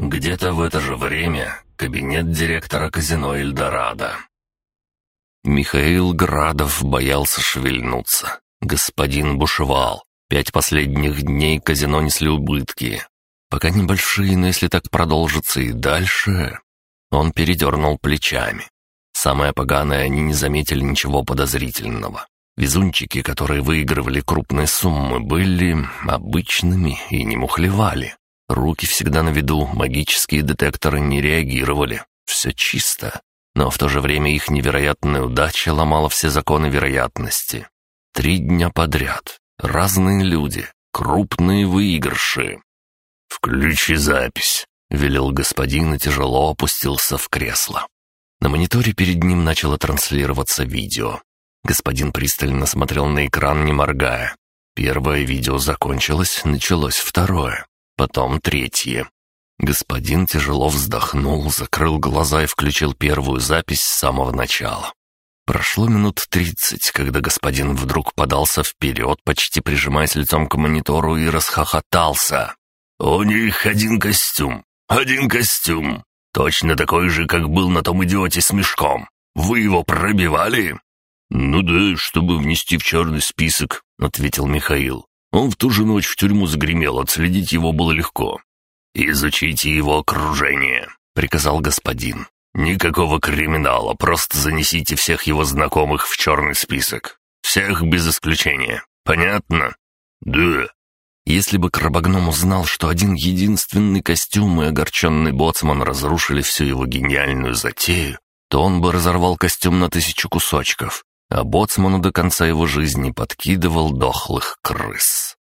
Где-то в это же время кабинет директора казино «Эльдорадо». Михаил Градов боялся шевельнуться. Господин бушевал. Пять последних дней казино несли убытки. Пока небольшие, но если так продолжится и дальше... Он передернул плечами. Самое поганое, они не заметили ничего подозрительного. Везунчики, которые выигрывали крупные суммы, были обычными и не мухлевали. Руки всегда на виду, магические детекторы не реагировали. Все чисто. Но в то же время их невероятная удача ломала все законы вероятности. Три дня подряд. Разные люди. Крупные выигрыши. «Включи запись», — велел господин и тяжело опустился в кресло. На мониторе перед ним начало транслироваться видео. Господин пристально смотрел на экран, не моргая. Первое видео закончилось, началось второе, потом третье. Господин тяжело вздохнул, закрыл глаза и включил первую запись с самого начала. Прошло минут тридцать, когда господин вдруг подался вперед, почти прижимаясь лицом к монитору и расхохотался. «У них один костюм, один костюм, точно такой же, как был на том идиоте с мешком. Вы его пробивали?» «Ну да, чтобы внести в черный список», — ответил Михаил. «Он в ту же ночь в тюрьму загремел, отследить его было легко. «Изучите его окружение», — приказал господин. «Никакого криминала, просто занесите всех его знакомых в черный список. Всех без исключения. Понятно?» «Да». Если бы Крабогном узнал, что один единственный костюм и огорченный боцман разрушили всю его гениальную затею, то он бы разорвал костюм на тысячу кусочков, а боцману до конца его жизни подкидывал дохлых крыс.